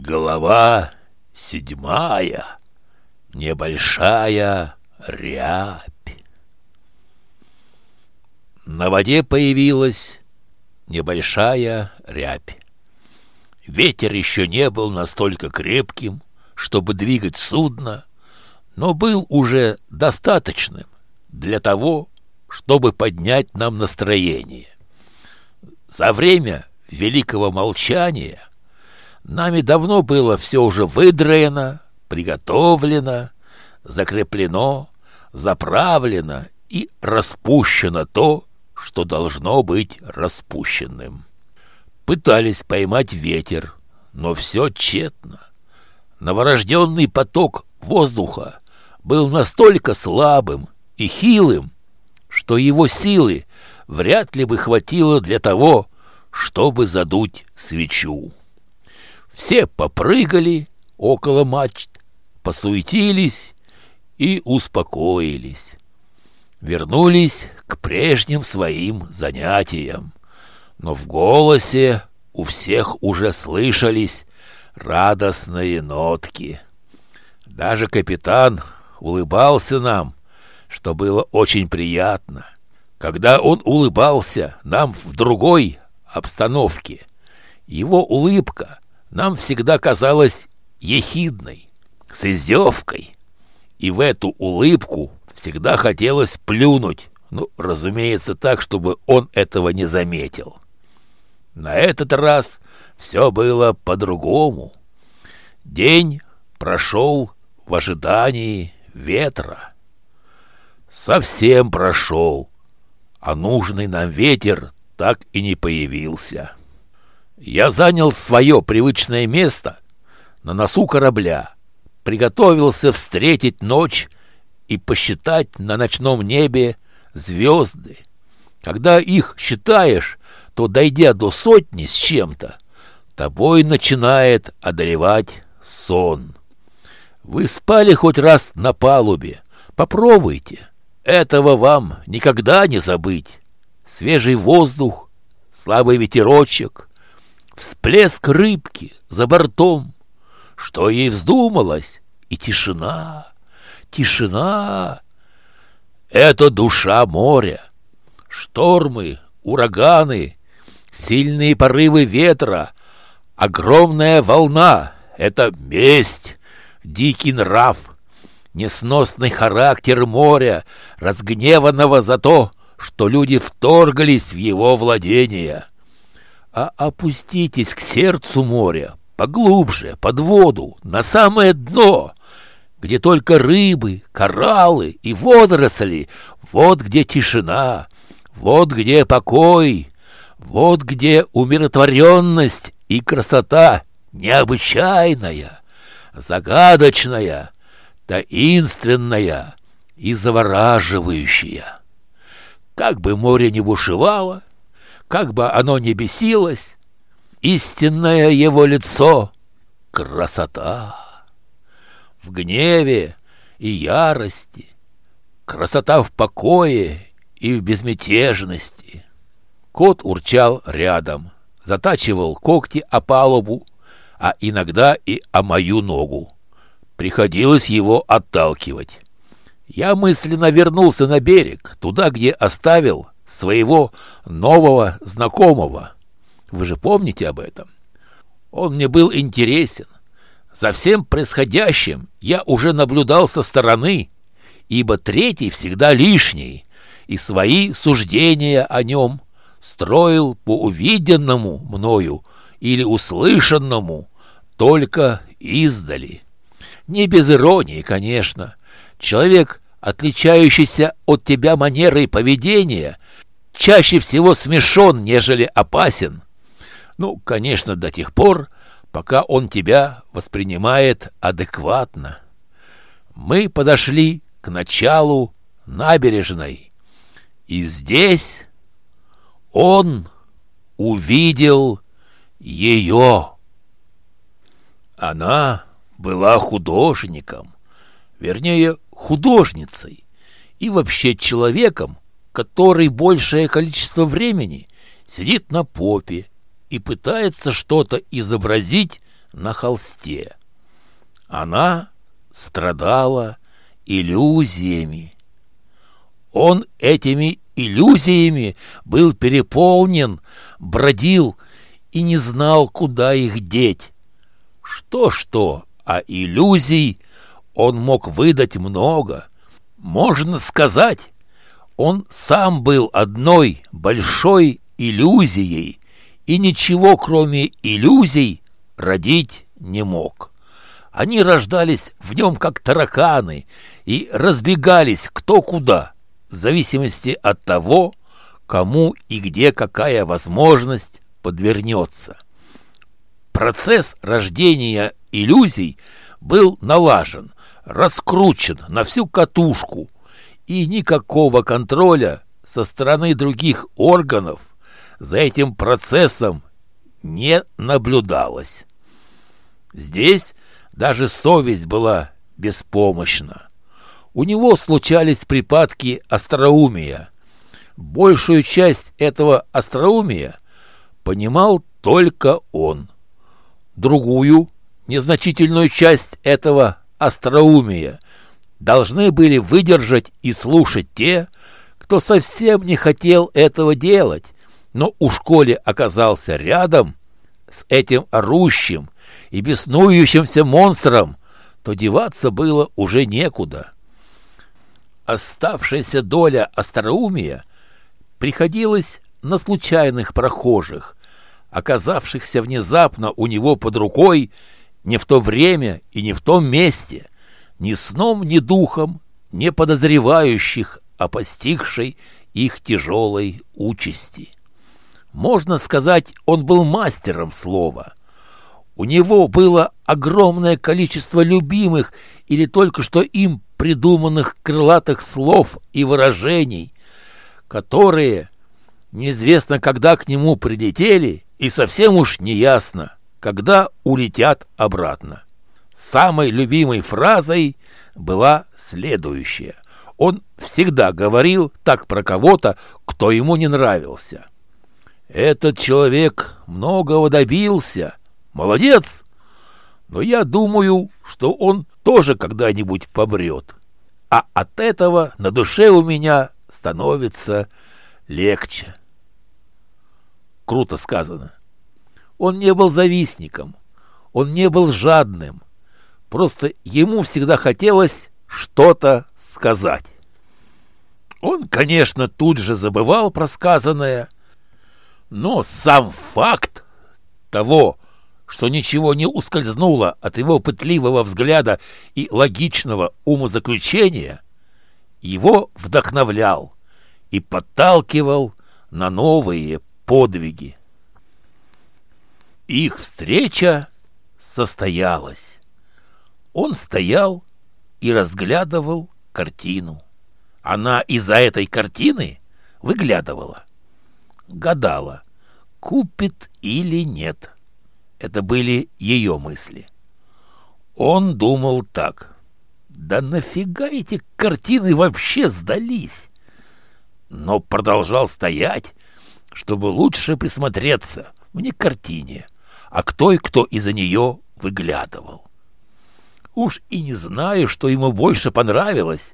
Голова седьмая, небольшая рябь. На воде появилась небольшая рябь. Ветер еще не был настолько крепким, чтобы двигать судно, но был уже достаточным для того, чтобы поднять нам настроение. За время великого молчания Нами давно было все уже выдраено, приготовлено, закреплено, заправлено и распущено то, что должно быть распущенным. Пытались поймать ветер, но все тщетно. Новорожденный поток воздуха был настолько слабым и хилым, что его силы вряд ли бы хватило для того, чтобы задуть свечу. Все попрыгали около мачт, посуетились и успокоились. Вернулись к прежним своим занятиям. Но в голосе у всех уже слышались радостные нотки. Даже капитан улыбался нам, что было очень приятно. Когда он улыбался нам в другой обстановке, его улыбка нам всегда казалась ехидной, с издевкой. И в эту улыбку всегда хотелось плюнуть, ну, разумеется, так, чтобы он этого не заметил. На этот раз все было по-другому. День прошел в ожидании ветра. Совсем прошел, а нужный нам ветер так и не появился. Я занял свое привычное место на носу корабля, приготовился встретить ночь и посчитать на ночном небе звезды. Когда их считаешь, то, дойдя до сотни с чем-то, тобой начинает одолевать сон. Вы спали хоть раз на палубе, попробуйте. Этого вам никогда не забыть. Свежий воздух, слабый ветерочек, всплеск рыбки за бортом. Что ей вздумалось? И тишина, тишина. Это душа моря. Штормы, ураганы, сильные порывы ветра, огромная волна — это месть, дикий нрав, несносный характер моря, разгневанного за то, что люди вторглись в его владения а опуститесь к сердцу моря, поглубже, под воду, на самое дно, где только рыбы, кораллы и водоросли, вот где тишина, вот где покой, вот где умиротворенность и красота необычайная, загадочная, таинственная и завораживающая. Как бы море ни бушевало, как бы оно ни бесилось, истинное его лицо — красота. В гневе и ярости, красота в покое и в безмятежности. Кот урчал рядом, затачивал когти о палубу, а иногда и о мою ногу. Приходилось его отталкивать. Я мысленно вернулся на берег, туда, где оставил своего нового знакомого. Вы же помните об этом? Он мне был интересен. За всем происходящим я уже наблюдал со стороны, ибо третий всегда лишний, и свои суждения о нем строил по увиденному мною или услышанному только издали. Не без иронии, конечно. Человек, отличающийся от тебя манерой поведения, чаще всего смешон, нежели опасен. Ну, конечно, до тех пор, пока он тебя воспринимает адекватно. Мы подошли к началу набережной, и здесь он увидел ее. Она была художником, вернее, художницей, и вообще человеком, который большее количество времени сидит на попе и пытается что-то изобразить на холсте. Она страдала иллюзиями. Он этими иллюзиями был переполнен, бродил и не знал, куда их деть. Что-что, а иллюзий он мог выдать много. Можно сказать, он сам был одной большой иллюзией и ничего, кроме иллюзий, родить не мог. Они рождались в нем как тараканы и разбегались кто куда, в зависимости от того, кому и где какая возможность подвернется. Процесс рождения иллюзий был налажен, раскручен на всю катушку, и никакого контроля со стороны других органов за этим процессом не наблюдалось. Здесь даже совесть была беспомощна. У него случались припадки остроумия. Большую часть этого остроумия понимал только он. Другую, незначительную часть этого остроумия должны были выдержать и слушать те, кто совсем не хотел этого делать, но у школе оказался рядом с этим орущим и беснующимся монстром, то деваться было уже некуда. Оставшаяся доля остроумия приходилась на случайных прохожих, оказавшихся внезапно у него под рукой не в то время и не в том месте, ни сном, ни духом, не подозревающих о постигшей их тяжелой участи. Можно сказать, он был мастером слова. У него было огромное количество любимых или только что им придуманных крылатых слов и выражений, которые неизвестно когда к нему прилетели и совсем уж неясно, когда улетят обратно. Самой любимой фразой была следующая. Он всегда говорил так про кого-то, кто ему не нравился. «Этот человек многого добился. Молодец! Но я думаю, что он тоже когда-нибудь помрет. А от этого на душе у меня становится легче». Круто сказано. Он не был завистником, он не был жадным. Просто ему всегда хотелось что-то сказать. Он, конечно, тут же забывал про сказанное, но сам факт того, что ничего не ускользнуло от его пытливого взгляда и логичного умозаключения, его вдохновлял и подталкивал на новые подвиги. Их встреча состоялась. Он стоял и разглядывал картину. Она из-за этой картины выглядывала. Гадала, купит или нет. Это были ее мысли. Он думал так. Да нафига эти картины вообще сдались? Но продолжал стоять, чтобы лучше присмотреться мне к картине — а кто и кто из-за нее выглядывал. Уж и не знаю, что ему больше понравилось,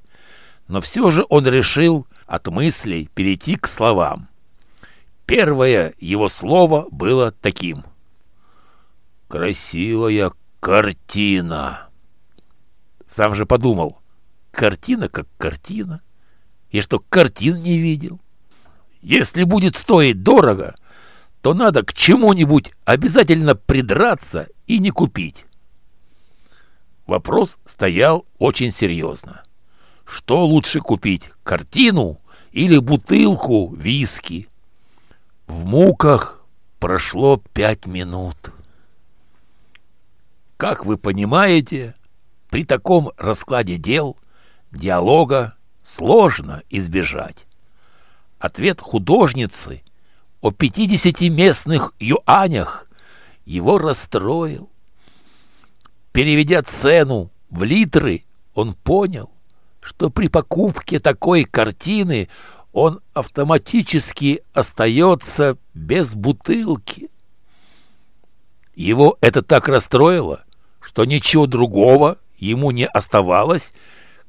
но все же он решил от мыслей перейти к словам. Первое его слово было таким. «Красивая картина». Сам же подумал, картина как картина. Я что, картин не видел? Если будет стоить дорого, то надо к чему-нибудь обязательно придраться и не купить. Вопрос стоял очень серьезно. Что лучше купить, картину или бутылку виски? В муках прошло пять минут. Как вы понимаете, при таком раскладе дел диалога сложно избежать. Ответ художницы о 50 местных юанях его расстроил. Переведя цену в литры, он понял, что при покупке такой картины он автоматически остается без бутылки. Его это так расстроило, что ничего другого ему не оставалось,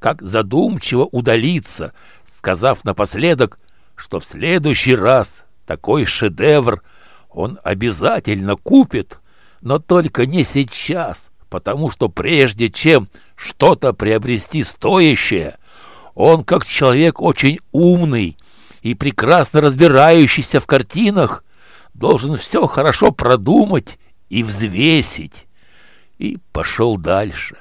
как задумчиво удалиться, сказав напоследок, что в следующий раз такой шедевр он обязательно купит, но только не сейчас, потому что прежде чем что-то приобрести стоящее, он, как человек очень умный и прекрасно разбирающийся в картинах, должен все хорошо продумать и взвесить. И пошел дальше.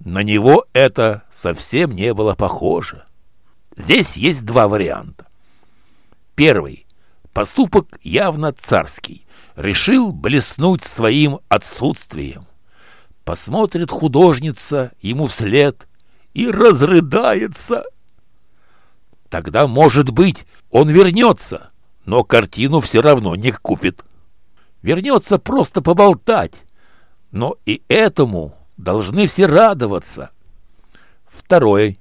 На него это совсем не было похоже. Здесь есть два варианта. Первый. Поступок явно царский. Решил блеснуть своим отсутствием. Посмотрит художница ему вслед и разрыдается. Тогда, может быть, он вернется, но картину все равно не купит. Вернется просто поболтать, но и этому должны все радоваться. Второй.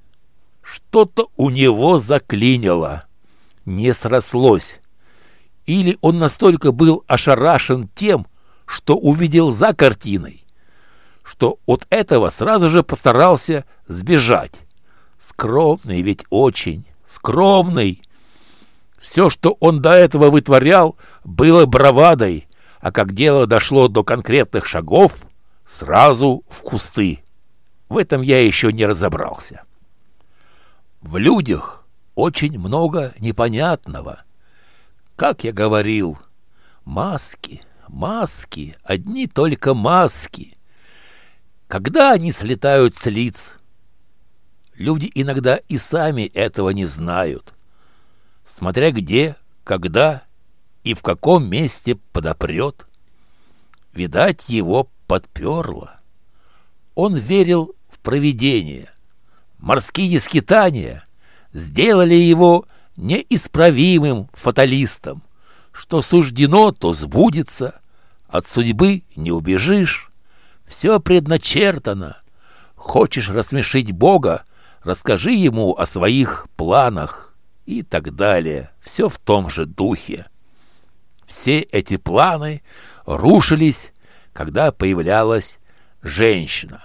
Что-то у него заклинило, не срослось. Или он настолько был ошарашен тем, что увидел за картиной, что от этого сразу же постарался сбежать. Скромный ведь очень, скромный. Все, что он до этого вытворял, было бравадой, а как дело дошло до конкретных шагов, сразу в кусты. В этом я еще не разобрался. В людях очень много непонятного. Как я говорил, маски, маски, одни только маски. Когда они слетают с лиц? Люди иногда и сами этого не знают. Смотря где, когда и в каком месте подопрет. Видать, его подперло. Он верил в провидение. Морские скитания сделали его неисправимым фаталистом. Что суждено, то сбудется, от судьбы не убежишь. Все предначертано. Хочешь рассмешить Бога, расскажи ему о своих планах и так далее. Все в том же духе. Все эти планы рушились, когда появлялась женщина.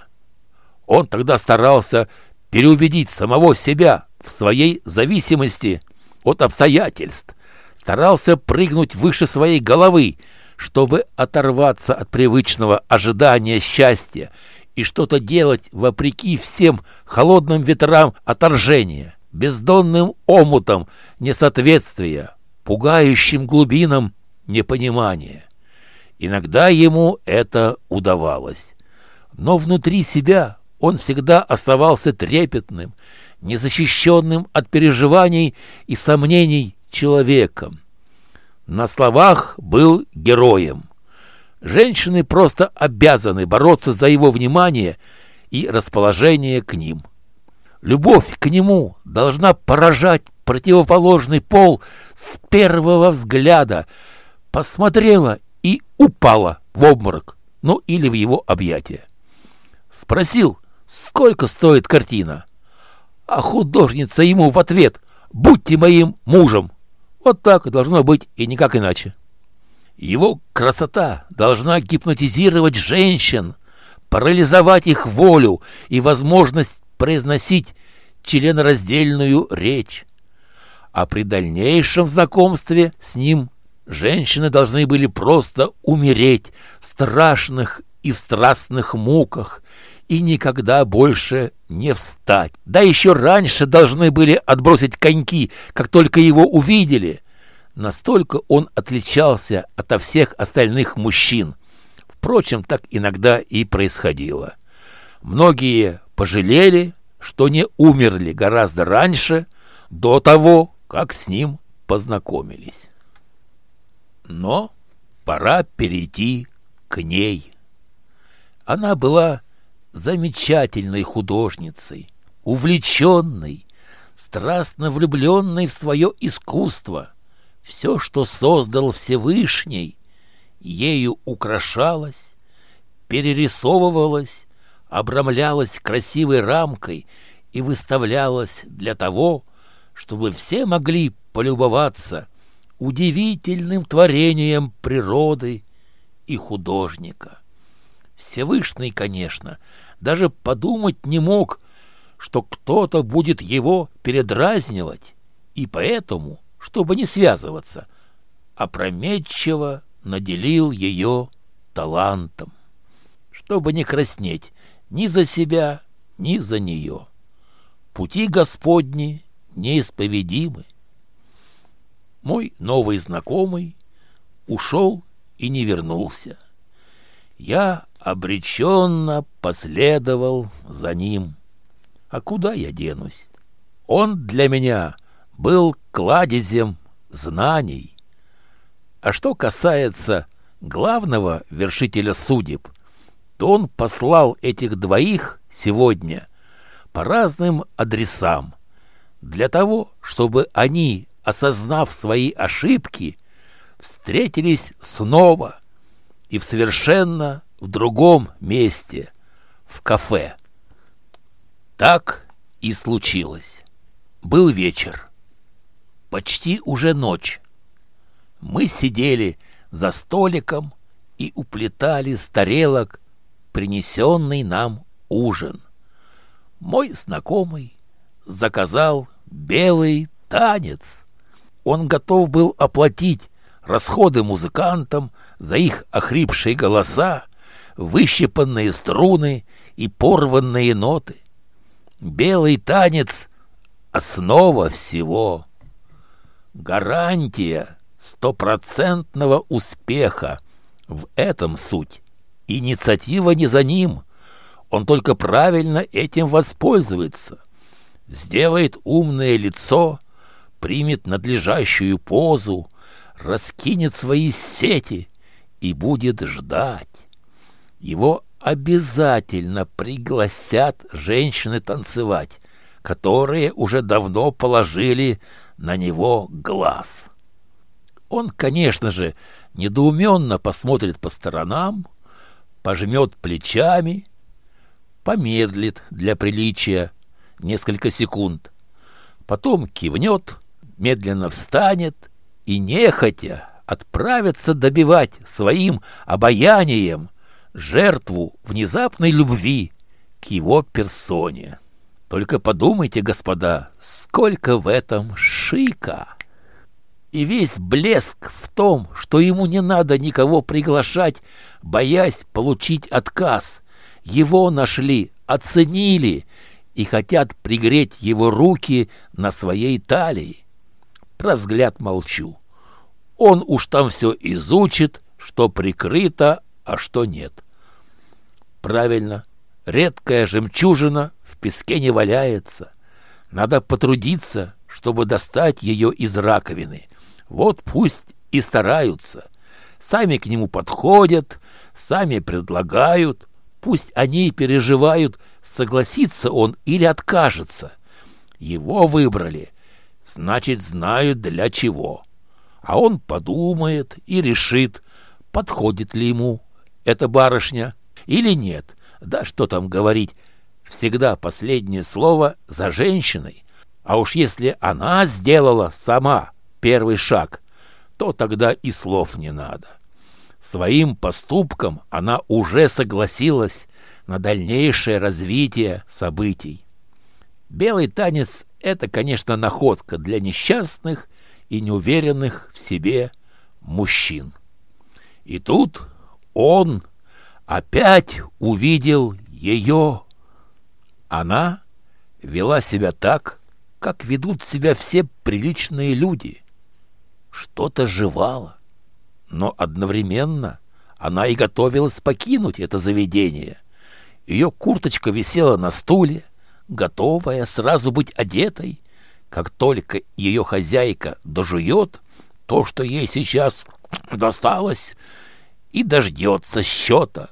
Он тогда старался переубедить самого себя в своей зависимости от обстоятельств, старался прыгнуть выше своей головы, чтобы оторваться от привычного ожидания счастья и что-то делать вопреки всем холодным ветрам отторжения, бездонным омутам несоответствия, пугающим глубинам непонимания. Иногда ему это удавалось. Но внутри себя он всегда оставался трепетным, незащищенным от переживаний и сомнений человеком. На словах был героем. Женщины просто обязаны бороться за его внимание и расположение к ним. Любовь к нему должна поражать противоположный пол с первого взгляда. Посмотрела и упала в обморок, ну или в его объятия. Спросил, сколько стоит картина. А художница ему в ответ «Будьте моим мужем». Вот так должно быть и никак иначе. Его красота должна гипнотизировать женщин, парализовать их волю и возможность произносить членораздельную речь. А при дальнейшем знакомстве с ним женщины должны были просто умереть в страшных и в страстных муках, и никогда больше не встать. Да еще раньше должны были отбросить коньки, как только его увидели. Настолько он отличался ото всех остальных мужчин. Впрочем, так иногда и происходило. Многие пожалели, что не умерли гораздо раньше, до того, как с ним познакомились. Но пора перейти к ней. Она была замечательной художницей, увлеченной, страстно влюбленной в свое искусство. Все, что создал Всевышний, ею украшалось, перерисовывалось, обрамлялось красивой рамкой и выставлялось для того, чтобы все могли полюбоваться удивительным творением природы и художника. Всевышний, конечно, даже подумать не мог, что кто-то будет его передразнивать, и поэтому, чтобы не связываться, опрометчиво наделил ее талантом, чтобы не краснеть ни за себя, ни за нее. Пути Господни неисповедимы. Мой новый знакомый ушел и не вернулся. Я обреченно последовал за ним. А куда я денусь? Он для меня был кладезем знаний. А что касается главного вершителя судеб, то он послал этих двоих сегодня по разным адресам для того, чтобы они, осознав свои ошибки, встретились снова и в совершенно в другом месте, в кафе. Так и случилось. Был вечер. Почти уже ночь. Мы сидели за столиком и уплетали с тарелок принесенный нам ужин. Мой знакомый заказал белый танец. Он готов был оплатить расходы музыкантам за их охрипшие голоса, выщипанные струны и порванные ноты. Белый танец — основа всего. Гарантия стопроцентного успеха. В этом суть. Инициатива не за ним. Он только правильно этим воспользуется. Сделает умное лицо, примет надлежащую позу, раскинет свои сети и будет ждать. Его обязательно пригласят женщины танцевать, которые уже давно положили на него глаз. Он, конечно же, недоуменно посмотрит по сторонам, пожмет плечами, помедлит для приличия несколько секунд, потом кивнет, медленно встанет и нехотя отправится добивать своим обаянием жертву внезапной любви к его персоне. Только подумайте, господа, сколько в этом шика! И весь блеск в том, что ему не надо никого приглашать, боясь получить отказ. Его нашли, оценили и хотят пригреть его руки на своей талии. Про взгляд молчу. Он уж там все изучит, что прикрыто, а что нет. Правильно, редкая жемчужина в песке не валяется. Надо потрудиться, чтобы достать ее из раковины. Вот пусть и стараются. Сами к нему подходят, сами предлагают. Пусть они переживают, согласится он или откажется. Его выбрали, значит, знают для чего. А он подумает и решит, подходит ли ему эта барышня или нет. Да что там говорить, всегда последнее слово за женщиной. А уж если она сделала сама первый шаг, то тогда и слов не надо. Своим поступком она уже согласилась на дальнейшее развитие событий. Белый танец — это, конечно, находка для несчастных и неуверенных в себе мужчин. И тут он опять увидел ее. Она вела себя так, как ведут себя все приличные люди. Что-то жевало, но одновременно она и готовилась покинуть это заведение. Ее курточка висела на стуле, готовая сразу быть одетой. Как только ее хозяйка дожует то, что ей сейчас досталось, и дождется счета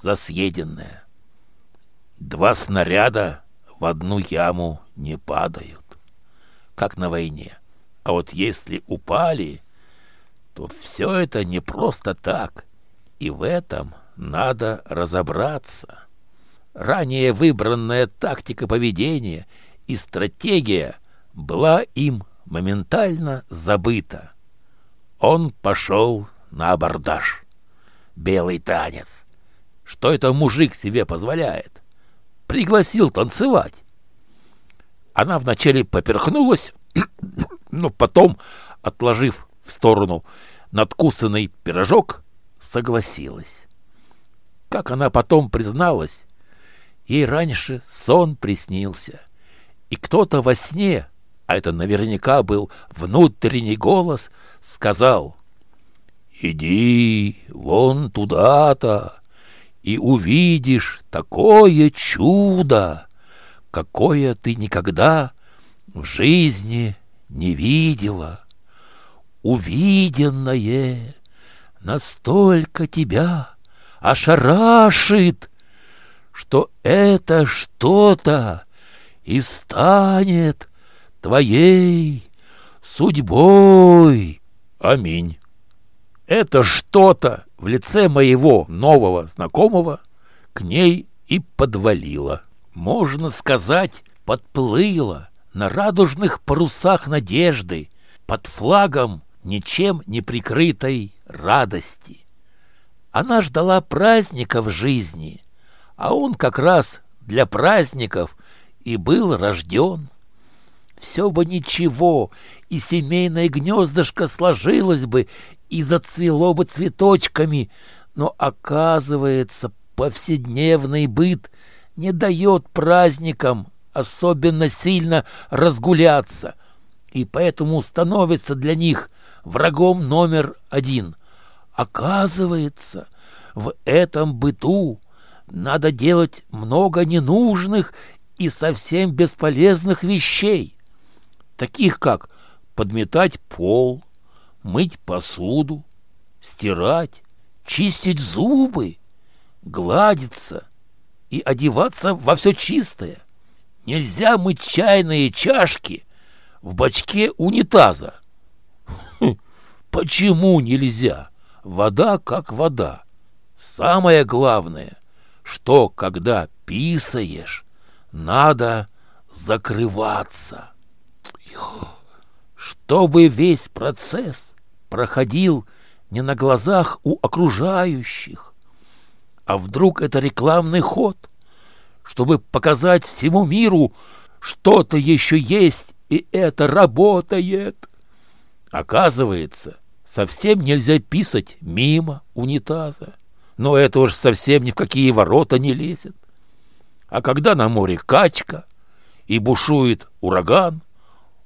за съеденное. Два снаряда в одну яму не падают, как на войне. А вот если упали, то все это не просто так, и в этом надо разобраться. Ранее выбранная тактика поведения и стратегия была им моментально забыта. Он пошел на абордаж. Белый танец. Что это мужик себе позволяет? Пригласил танцевать. Она вначале поперхнулась, но потом, отложив в сторону надкусанный пирожок, согласилась. Как она потом призналась, ей раньше сон приснился, и кто-то во сне, а это наверняка был внутренний голос, сказал «Иди вон туда-то, и увидишь такое чудо, какое ты никогда в жизни не видела. Увиденное настолько тебя ошарашит, что это что-то и станет твоей судьбой. Аминь. Это что-то в лице моего нового знакомого к ней и подвалило. Можно сказать, подплыло на радужных парусах надежды под флагом ничем не прикрытой радости. Она ждала праздника в жизни, а он как раз для праздников и был рожден. Все бы ничего, и семейное гнездышко сложилось бы, и зацвело бы цветочками, но, оказывается, повседневный быт не дает праздникам особенно сильно разгуляться, и поэтому становится для них врагом номер один. Оказывается, в этом быту надо делать много ненужных и совсем бесполезных вещей, таких как подметать пол, мыть посуду, стирать, чистить зубы, гладиться и одеваться во все чистое. Нельзя мыть чайные чашки в бачке унитаза. Хм, почему нельзя? Вода как вода. Самое главное, что когда писаешь, надо закрываться. Чтобы весь процесс проходил не на глазах у окружающих. А вдруг это рекламный ход, чтобы показать всему миру, что-то еще есть, и это работает. Оказывается, совсем нельзя писать мимо унитаза. Но это уж совсем ни в какие ворота не лезет. А когда на море качка и бушует ураган,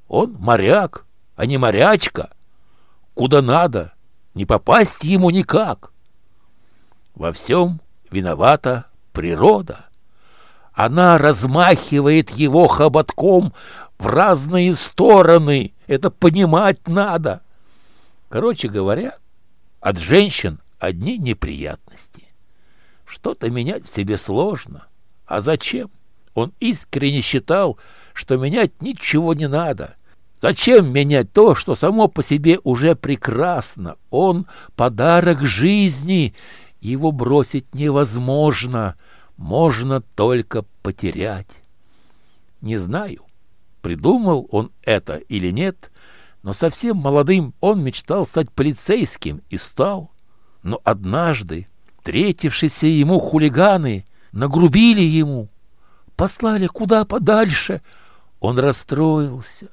он моряк, а не морячка — куда надо, не попасть ему никак. Во всем виновата природа. Она размахивает его хоботком в разные стороны. Это понимать надо. Короче говоря, от женщин одни неприятности. Что-то менять в себе сложно. А зачем? Он искренне считал, что менять ничего не надо. Зачем менять то, что само по себе уже прекрасно? Он — подарок жизни. Его бросить невозможно. Можно только потерять. Не знаю, придумал он это или нет, но совсем молодым он мечтал стать полицейским и стал. Но однажды встретившиеся ему хулиганы нагрубили ему, послали куда подальше. Он расстроился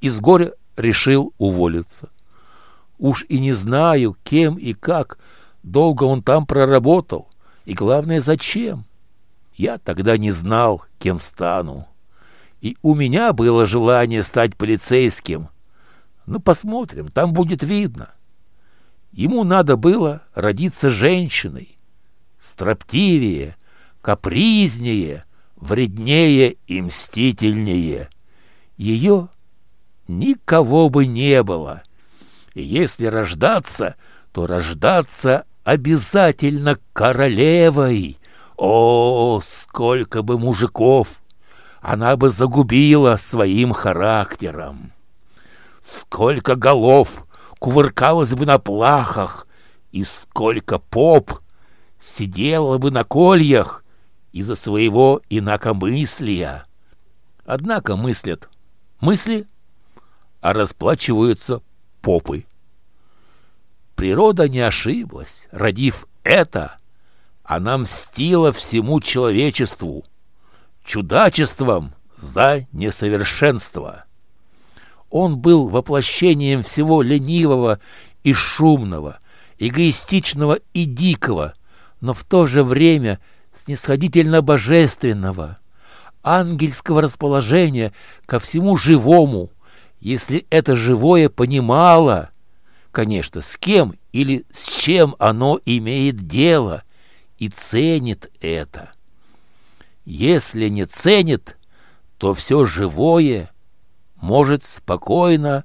и с горя решил уволиться. Уж и не знаю, кем и как долго он там проработал, и главное, зачем. Я тогда не знал, кем стану. И у меня было желание стать полицейским. Ну, посмотрим, там будет видно. Ему надо было родиться женщиной, строптивее, капризнее, вреднее и мстительнее. Ее никого бы не было. И если рождаться, то рождаться обязательно королевой. О, сколько бы мужиков она бы загубила своим характером! Сколько голов кувыркалось бы на плахах, и сколько поп сидела бы на кольях из-за своего инакомыслия. Однако мыслят мысли — а расплачиваются попы. Природа не ошиблась. Родив это, она мстила всему человечеству, чудачеством за несовершенство. Он был воплощением всего ленивого и шумного, эгоистичного и дикого, но в то же время снисходительно божественного, ангельского расположения ко всему живому, если это живое понимало, конечно, с кем или с чем оно имеет дело, и ценит это. Если не ценит, то все живое может спокойно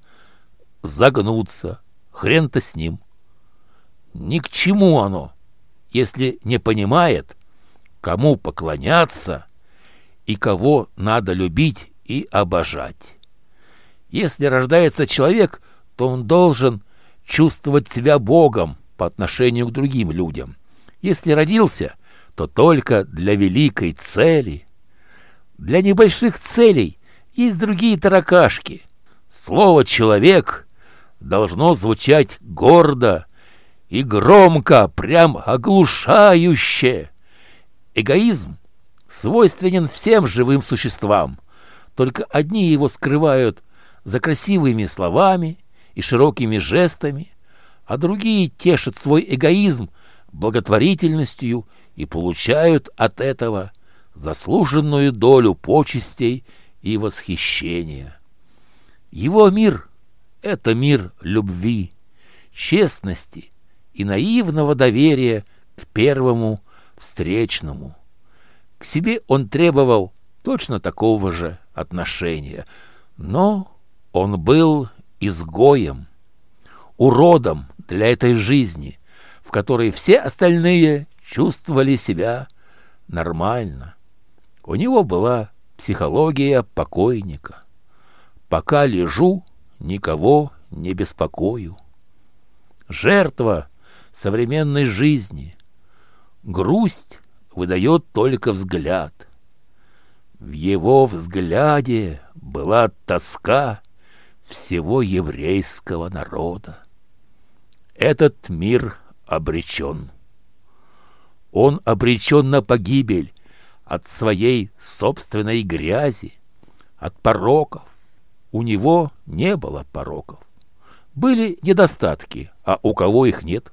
загнуться, хрен-то с ним. Ни к чему оно, если не понимает, кому поклоняться и кого надо любить и обожать. Если рождается человек, то он должен чувствовать себя Богом по отношению к другим людям. Если родился, то только для великой цели. Для небольших целей есть другие таракашки. Слово «человек» должно звучать гордо и громко, прям оглушающе. Эгоизм свойственен всем живым существам, только одни его скрывают за красивыми словами и широкими жестами, а другие тешат свой эгоизм благотворительностью и получают от этого заслуженную долю почестей и восхищения. Его мир — это мир любви, честности и наивного доверия к первому встречному. К себе он требовал точно такого же отношения, но он был изгоем, уродом для этой жизни, в которой все остальные чувствовали себя нормально. У него была психология покойника. Пока лежу, никого не беспокою. Жертва современной жизни. Грусть выдает только взгляд. В его взгляде была тоска всего еврейского народа. Этот мир обречен. Он обречен на погибель от своей собственной грязи, от пороков. У него не было пороков. Были недостатки, а у кого их нет?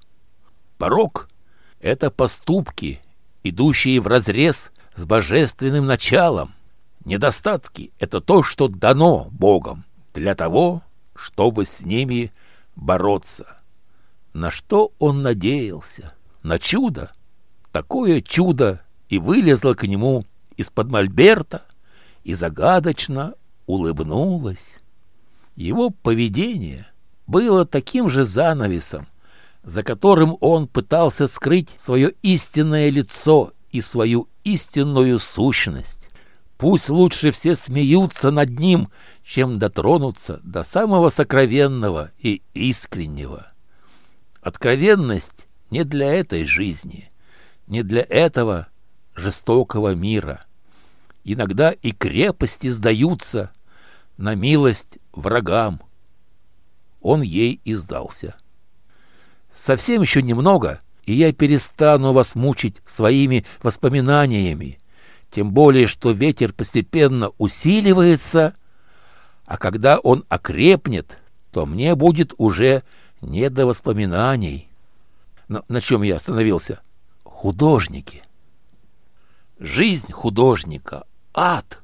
Порок — это поступки, идущие вразрез с божественным началом. Недостатки — это то, что дано Богом для того, чтобы с ними бороться. На что он надеялся? На чудо? Такое чудо и вылезло к нему из-под мольберта и загадочно улыбнулась. Его поведение было таким же занавесом, за которым он пытался скрыть свое истинное лицо и свою истинную сущность. Пусть лучше все смеются над ним, чем дотронуться до самого сокровенного и искреннего. Откровенность не для этой жизни, не для этого жестокого мира. Иногда и крепости сдаются на милость врагам. Он ей и сдался. Совсем еще немного, и я перестану вас мучить своими воспоминаниями, тем более, что ветер постепенно усиливается, а когда он окрепнет, то мне будет уже не до воспоминаний. На, на чем я остановился? Художники. Жизнь художника — ад.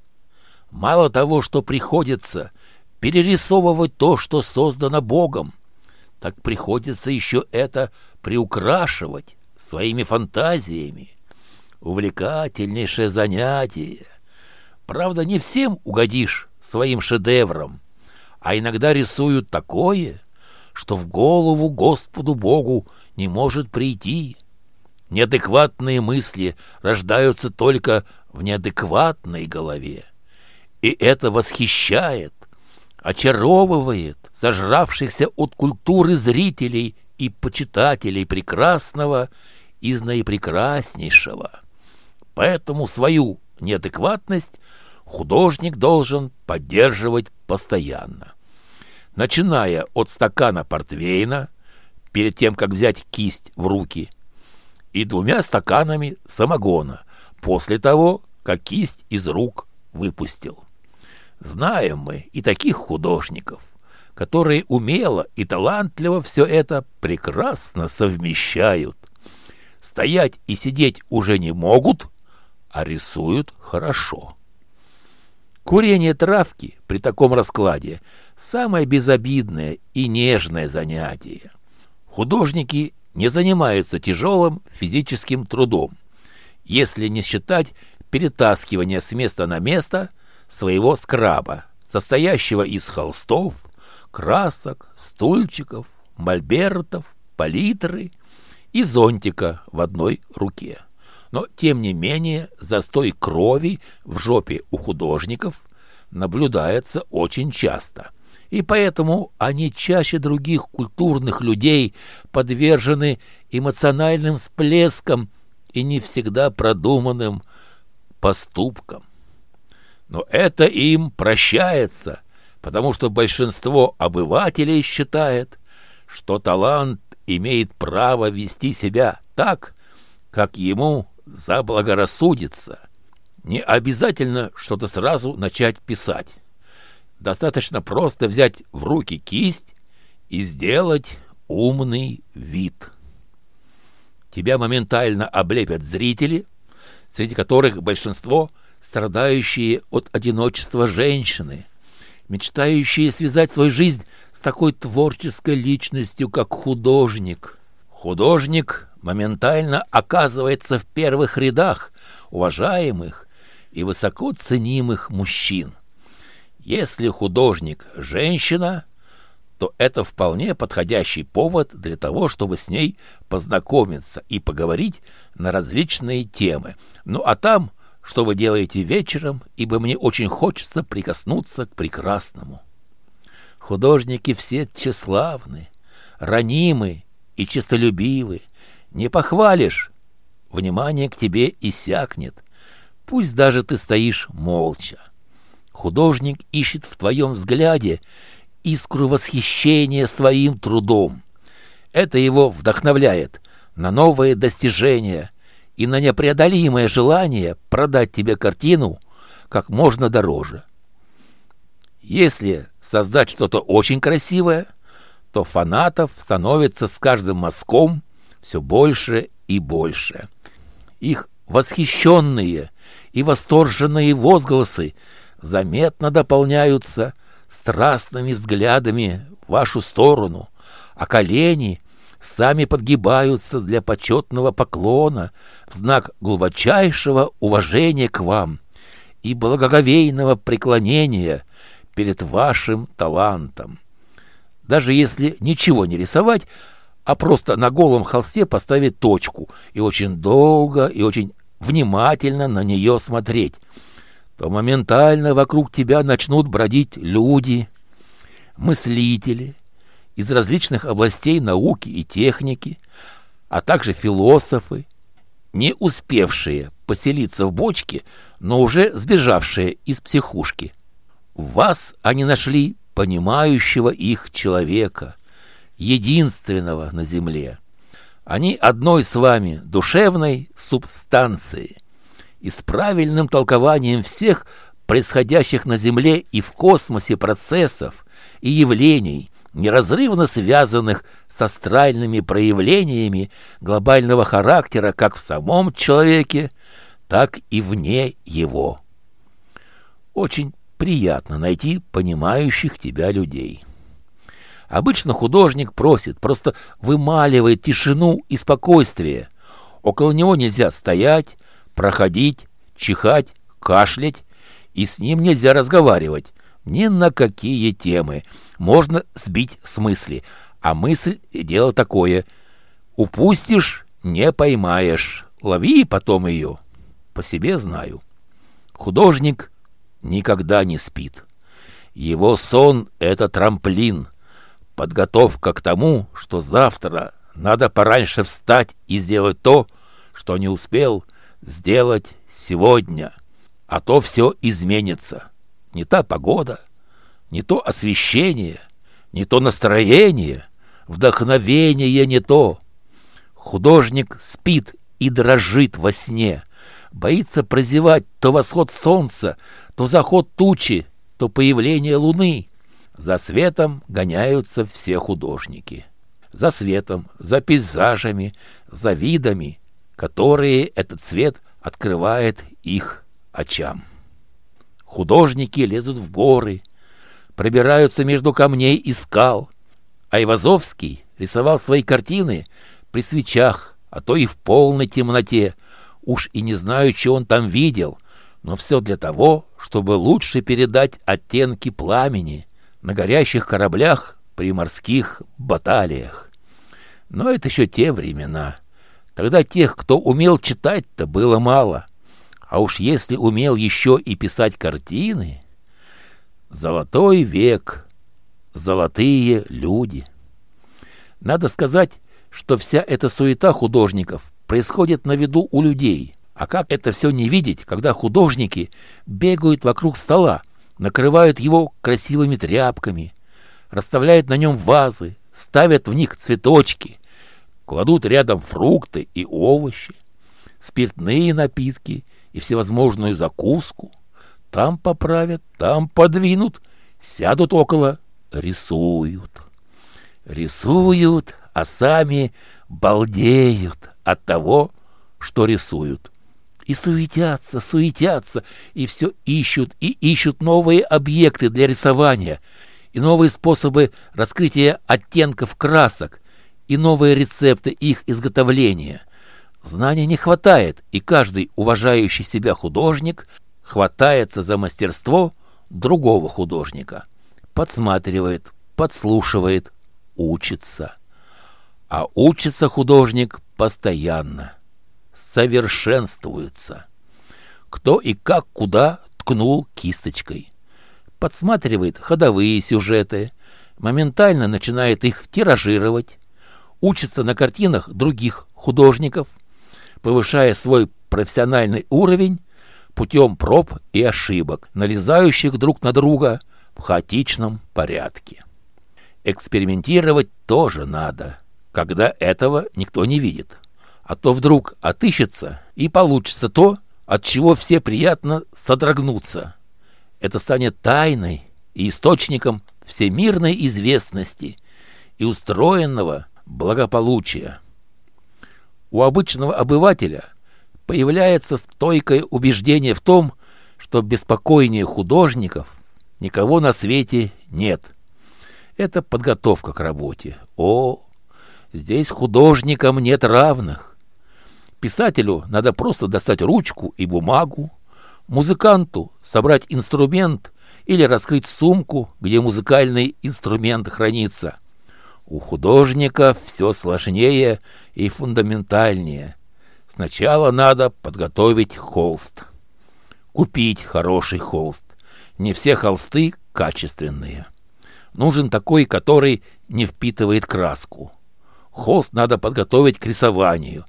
Мало того, что приходится перерисовывать то, что создано Богом, так приходится еще это приукрашивать своими фантазиями. Увлекательнейшее занятие. Правда, не всем угодишь своим шедевром, а иногда рисуют такое, что в голову Господу Богу не может прийти. Неадекватные мысли рождаются только в неадекватной голове. И это восхищает, очаровывает зажравшихся от культуры зрителей и почитателей прекрасного из наипрекраснейшего. Поэтому свою неадекватность художник должен поддерживать постоянно. Начиная от стакана портвейна, перед тем, как взять кисть в руки, и двумя стаканами самогона после того, как кисть из рук выпустил. Знаем мы и таких художников, которые умело и талантливо все это прекрасно совмещают. Стоять и сидеть уже не могут, а рисуют хорошо. Курение травки при таком раскладе – самое безобидное и нежное занятие. Художники не занимаются тяжелым физическим трудом, если не считать перетаскивания с места на место своего скраба, состоящего из холстов, красок, стульчиков, мольбертов, палитры и зонтика в одной руке. Но, тем не менее, застой крови в жопе у художников наблюдается очень часто. И поэтому они чаще других культурных людей подвержены эмоциональным всплескам и не всегда продуманным поступкам. Но это им прощается, потому что большинство обывателей считает, что талант имеет право вести себя так, как ему заблагорассудится. Не обязательно что-то сразу начать писать. Достаточно просто взять в руки кисть и сделать умный вид. Тебя моментально облепят зрители, среди которых большинство страдающие от одиночества женщины, мечтающие связать свою жизнь с такой творческой личностью, как художник. Художник моментально оказывается в первых рядах уважаемых и высоко ценимых мужчин. Если художник – женщина, то это вполне подходящий повод для того, чтобы с ней познакомиться и поговорить на различные темы. Ну а там, что вы делаете вечером, ибо мне очень хочется прикоснуться к прекрасному. Художники все тщеславны, ранимы и честолюбивы, не похвалишь, внимание к тебе иссякнет. Пусть даже ты стоишь молча. Художник ищет в твоем взгляде искру восхищения своим трудом. Это его вдохновляет на новые достижения и на непреодолимое желание продать тебе картину как можно дороже. Если создать что-то очень красивое, то фанатов становится с каждым мазком все больше и больше. Их восхищенные и восторженные возгласы заметно дополняются страстными взглядами в вашу сторону, а колени сами подгибаются для почетного поклона в знак глубочайшего уважения к вам и благоговейного преклонения перед вашим талантом. Даже если ничего не рисовать, а просто на голом холсте поставить точку и очень долго и очень внимательно на нее смотреть, то моментально вокруг тебя начнут бродить люди, мыслители из различных областей науки и техники, а также философы, не успевшие поселиться в бочке, но уже сбежавшие из психушки. В вас они нашли понимающего их человека – единственного на земле. Они одной с вами душевной субстанции и с правильным толкованием всех происходящих на Земле и в космосе процессов и явлений, неразрывно связанных с астральными проявлениями глобального характера как в самом человеке, так и вне его. Очень приятно найти понимающих тебя людей. Обычно художник просит, просто вымаливает тишину и спокойствие. Около него нельзя стоять, проходить, чихать, кашлять, и с ним нельзя разговаривать. Ни на какие темы. Можно сбить с мысли. А мысль — дело такое. Упустишь — не поймаешь. Лови потом ее. По себе знаю. Художник никогда не спит. Его сон — это трамплин — Подготовка к тому, что завтра надо пораньше встать и сделать то, что не успел сделать сегодня. А то все изменится. Не та погода, не то освещение, не то настроение. вдохновение не то. Художник спит и дрожит во сне, боится прозевать то восход солнца, то заход тучи, то появление луны. За светом гоняются все художники. За светом, за пейзажами, за видами, которые этот свет открывает их очам. Художники лезут в горы, пробираются между камней и скал. Айвазовский рисовал свои картины при свечах, а то и в полной темноте. Уж и не знаю, что он там видел, но все для того, чтобы лучше передать оттенки пламени на горящих кораблях при морских баталиях. Но это еще те времена. Тогда тех, кто умел читать-то, было мало — а уж если умел еще и писать картины, золотой век, золотые люди. Надо сказать, что вся эта суета художников происходит на виду у людей. А как это все не видеть, когда художники бегают вокруг стола, накрывают его красивыми тряпками, расставляют на нем вазы, ставят в них цветочки, кладут рядом фрукты и овощи, спиртные напитки – и всевозможную закуску. Там поправят, там подвинут, сядут около, рисуют. Рисуют, а сами балдеют от того, что рисуют. И суетятся, суетятся, и все ищут, и ищут новые объекты для рисования, и новые способы раскрытия оттенков красок, и новые рецепты их изготовления. Знаний не хватает, и каждый уважающий себя художник хватается за мастерство другого художника. Подсматривает, подслушивает, учится. А учится художник постоянно, совершенствуется. Кто и как куда ткнул кисточкой. Подсматривает ходовые сюжеты, моментально начинает их тиражировать, учится на картинах других художников – повышая свой профессиональный уровень путем проб и ошибок, налезающих друг на друга в хаотичном порядке. Экспериментировать тоже надо, когда этого никто не видит. А то вдруг отыщется и получится то, от чего все приятно содрогнутся. Это станет тайной и источником всемирной известности и устроенного благополучия у обычного обывателя появляется стойкое убеждение в том, что беспокойнее художников никого на свете нет. Это подготовка к работе. О, здесь художникам нет равных. Писателю надо просто достать ручку и бумагу, музыканту собрать инструмент или раскрыть сумку, где музыкальный инструмент хранится – у художника все сложнее и фундаментальнее. Сначала надо подготовить холст. Купить хороший холст. Не все холсты качественные. Нужен такой, который не впитывает краску. Холст надо подготовить к рисованию,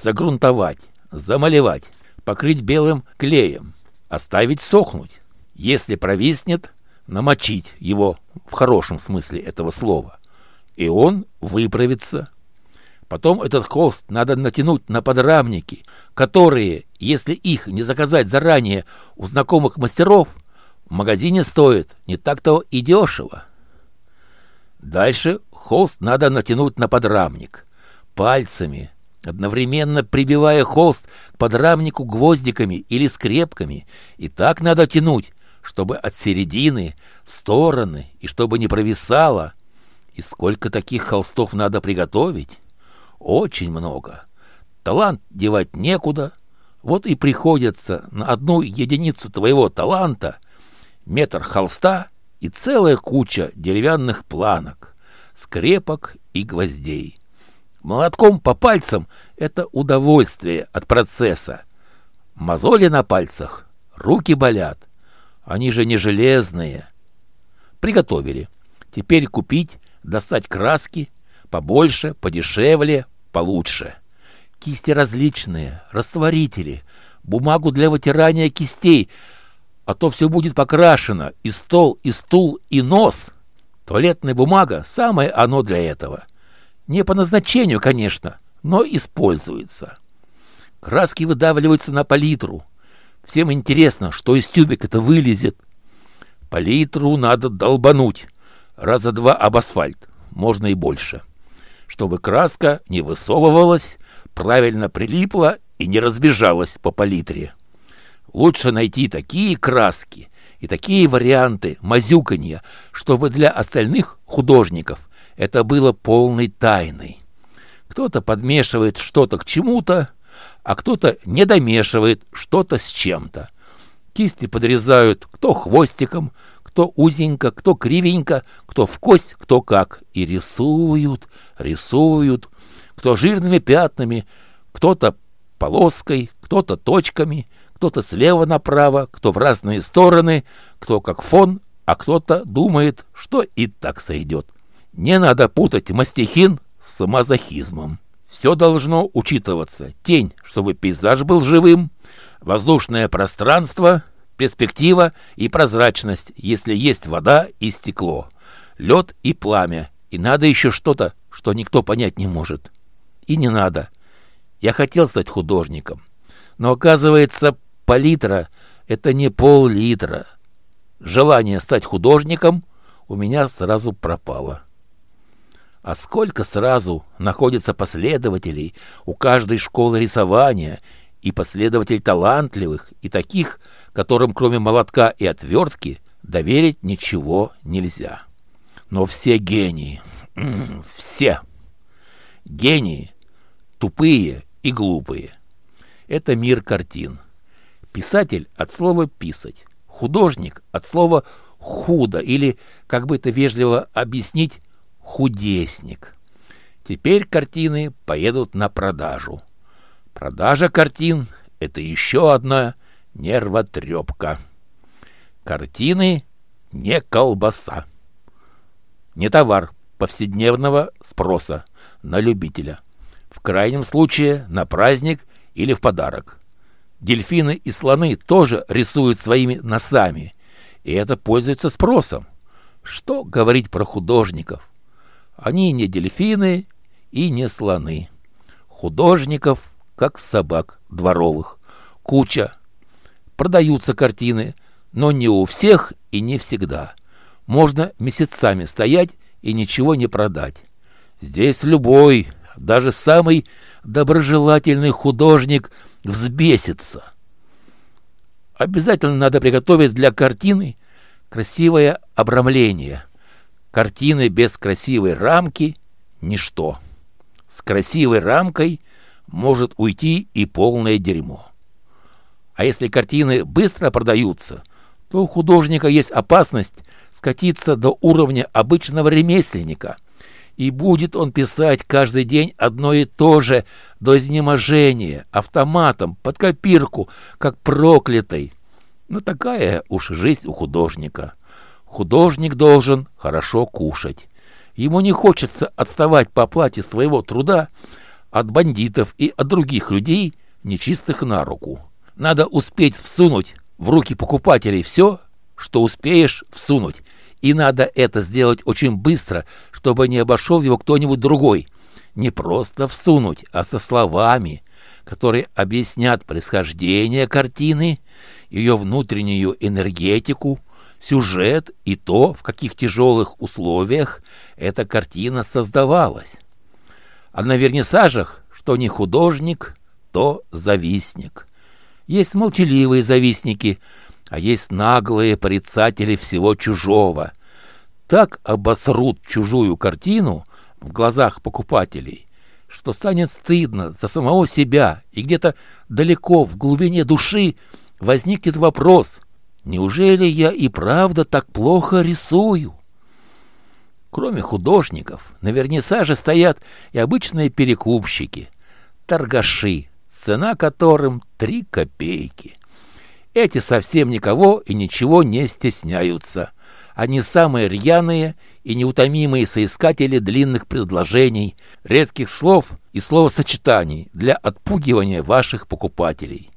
загрунтовать, замалевать, покрыть белым клеем, оставить сохнуть. Если провиснет, намочить его в хорошем смысле этого слова и он выправится. Потом этот холст надо натянуть на подрамники, которые, если их не заказать заранее у знакомых мастеров, в магазине стоят не так-то и дешево. Дальше холст надо натянуть на подрамник пальцами, одновременно прибивая холст к подрамнику гвоздиками или скрепками, и так надо тянуть, чтобы от середины в стороны и чтобы не провисало – и сколько таких холстов надо приготовить? Очень много. Талант девать некуда. Вот и приходится на одну единицу твоего таланта метр холста и целая куча деревянных планок, скрепок и гвоздей. Молотком по пальцам — это удовольствие от процесса. Мозоли на пальцах, руки болят. Они же не железные. Приготовили. Теперь купить достать краски побольше, подешевле, получше. Кисти различные, растворители, бумагу для вытирания кистей, а то все будет покрашено, и стол, и стул, и нос. Туалетная бумага — самое оно для этого. Не по назначению, конечно, но используется. Краски выдавливаются на палитру. Всем интересно, что из тюбик это вылезет. Палитру надо долбануть. Раза два об асфальт, можно и больше. Чтобы краска не высовывалась, правильно прилипла и не разбежалась по палитре. Лучше найти такие краски и такие варианты мазюканья, чтобы для остальных художников это было полной тайной. Кто-то подмешивает что-то к чему-то, а кто-то не домешивает что-то с чем-то. Кисти подрезают кто хвостиком, кто узенько, кто кривенько, кто в кость, кто как. И рисуют, рисуют, кто жирными пятнами, кто-то полоской, кто-то точками, кто-то слева направо, кто в разные стороны, кто как фон, а кто-то думает, что и так сойдет. Не надо путать мастихин с мазохизмом. Все должно учитываться. Тень, чтобы пейзаж был живым, воздушное пространство, перспектива и прозрачность, если есть вода и стекло, лед и пламя. И надо еще что-то, что никто понять не может. И не надо. Я хотел стать художником. Но оказывается, палитра — это не пол-литра. Желание стать художником у меня сразу пропало. А сколько сразу находится последователей у каждой школы рисования и последователей талантливых, и таких, которым кроме молотка и отвертки доверить ничего нельзя. Но все гении, все гении, тупые и глупые. Это мир картин. Писатель от слова «писать», художник от слова «худо» или, как бы это вежливо объяснить, худесник. Теперь картины поедут на продажу. Продажа картин — это еще одна нервотрепка. Картины — не колбаса. Не товар повседневного спроса на любителя. В крайнем случае на праздник или в подарок. Дельфины и слоны тоже рисуют своими носами, и это пользуется спросом. Что говорить про художников? Они не дельфины и не слоны. Художников, как собак дворовых, куча. Продаются картины, но не у всех и не всегда. Можно месяцами стоять и ничего не продать. Здесь любой, даже самый доброжелательный художник взбесится. Обязательно надо приготовить для картины красивое обрамление – Картины без красивой рамки — ничто. С красивой рамкой может уйти и полное дерьмо. А если картины быстро продаются, то у художника есть опасность скатиться до уровня обычного ремесленника, и будет он писать каждый день одно и то же до изнеможения, автоматом, под копирку, как проклятый. Ну, такая уж жизнь у художника. Художник должен хорошо кушать. Ему не хочется отставать по оплате своего труда от бандитов и от других людей, нечистых на руку. Надо успеть всунуть в руки покупателей все, что успеешь всунуть. И надо это сделать очень быстро, чтобы не обошел его кто-нибудь другой. Не просто всунуть, а со словами, которые объяснят происхождение картины, ее внутреннюю энергетику, сюжет и то, в каких тяжелых условиях эта картина создавалась. А на вернисажах, что не художник, то завистник. Есть молчаливые завистники, а есть наглые порицатели всего чужого. Так обосрут чужую картину в глазах покупателей, что станет стыдно за самого себя, и где-то далеко в глубине души возникнет вопрос – Неужели я и правда так плохо рисую? Кроме художников, на вернисаже стоят и обычные перекупщики, торгаши, цена которым три копейки. Эти совсем никого и ничего не стесняются. Они самые рьяные и неутомимые соискатели длинных предложений, редких слов и словосочетаний для отпугивания ваших покупателей.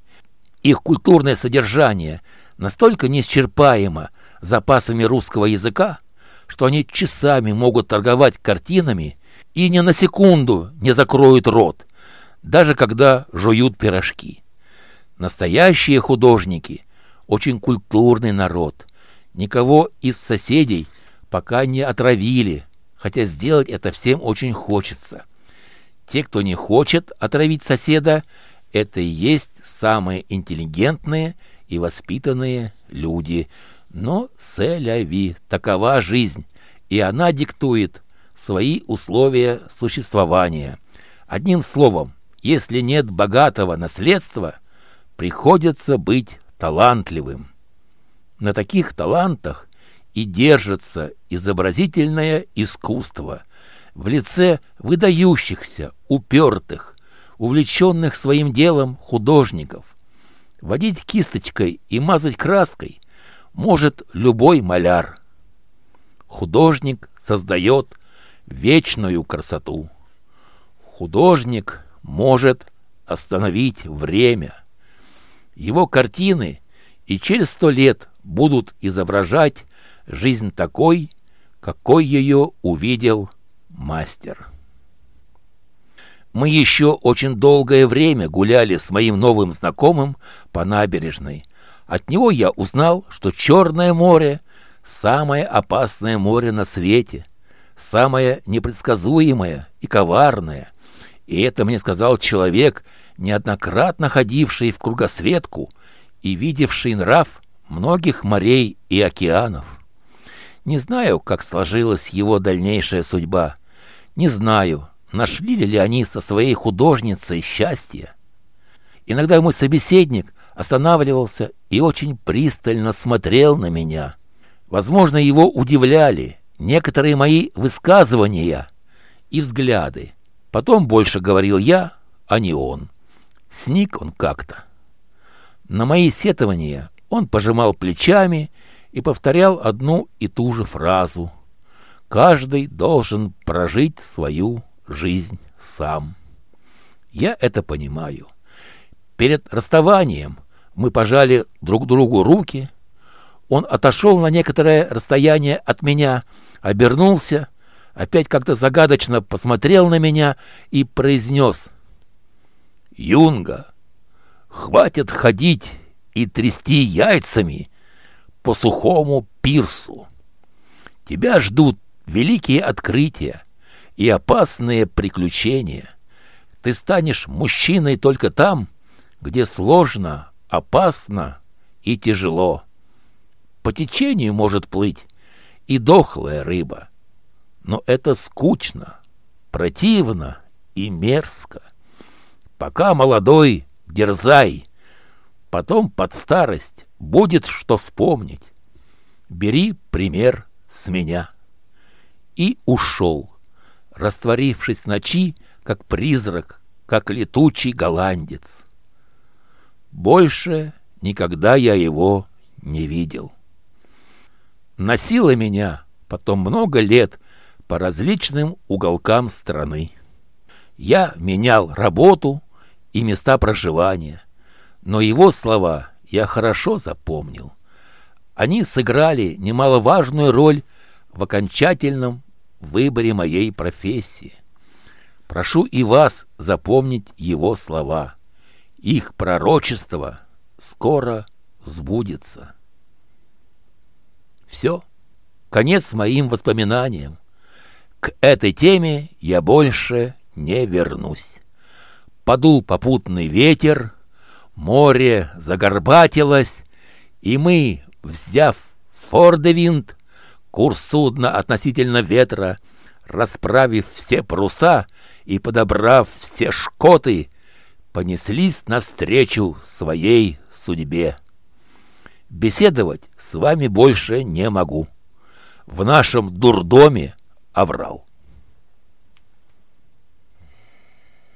Их культурное содержание – настолько неисчерпаемо запасами русского языка, что они часами могут торговать картинами и ни на секунду не закроют рот, даже когда жуют пирожки. Настоящие художники – очень культурный народ. Никого из соседей пока не отравили, хотя сделать это всем очень хочется. Те, кто не хочет отравить соседа, это и есть самые интеллигентные и воспитанные люди. Но сэляви, такова жизнь, и она диктует свои условия существования. Одним словом, если нет богатого наследства, приходится быть талантливым. На таких талантах и держится изобразительное искусство в лице выдающихся, упертых, увлеченных своим делом художников. Водить кисточкой и мазать краской может любой маляр. Художник создает вечную красоту. Художник может остановить время. Его картины и через сто лет будут изображать жизнь такой, какой ее увидел мастер. Мы еще очень долгое время гуляли с моим новым знакомым по набережной. От него я узнал, что Черное море – самое опасное море на свете, самое непредсказуемое и коварное. И это мне сказал человек, неоднократно ходивший в кругосветку и видевший нрав многих морей и океанов. Не знаю, как сложилась его дальнейшая судьба. Не знаю, нашли ли они со своей художницей счастье. Иногда мой собеседник останавливался и очень пристально смотрел на меня. Возможно, его удивляли некоторые мои высказывания и взгляды. Потом больше говорил я, а не он. Сник он как-то. На мои сетования он пожимал плечами и повторял одну и ту же фразу. «Каждый должен прожить свою жизнь сам». Я это понимаю. Перед расставанием мы пожали друг другу руки. Он отошел на некоторое расстояние от меня, обернулся, опять как-то загадочно посмотрел на меня и произнес «Юнга, хватит ходить и трясти яйцами по сухому пирсу. Тебя ждут великие открытия и опасные приключения. Ты станешь мужчиной только там, где сложно, опасно и тяжело. По течению может плыть и дохлая рыба. Но это скучно, противно и мерзко. Пока молодой, дерзай. Потом под старость Будет что вспомнить. Бери пример с меня. И ушел, растворившись в ночи, как призрак, как летучий голландец. Больше никогда я его не видел. Носило меня потом много лет по различным уголкам страны. Я менял работу и места проживания, но его слова я хорошо запомнил. Они сыграли немаловажную роль в окончательном выборе моей профессии. Прошу и вас запомнить его слова. Их пророчество скоро сбудется. Все. Конец моим воспоминаниям. К этой теме я больше не вернусь. Подул попутный ветер, Море загорбатилось, и мы, взяв фордевинт, курс судна относительно ветра, расправив все паруса и подобрав все шкоты, понеслись навстречу своей судьбе. Беседовать с вами больше не могу. В нашем дурдоме оврал.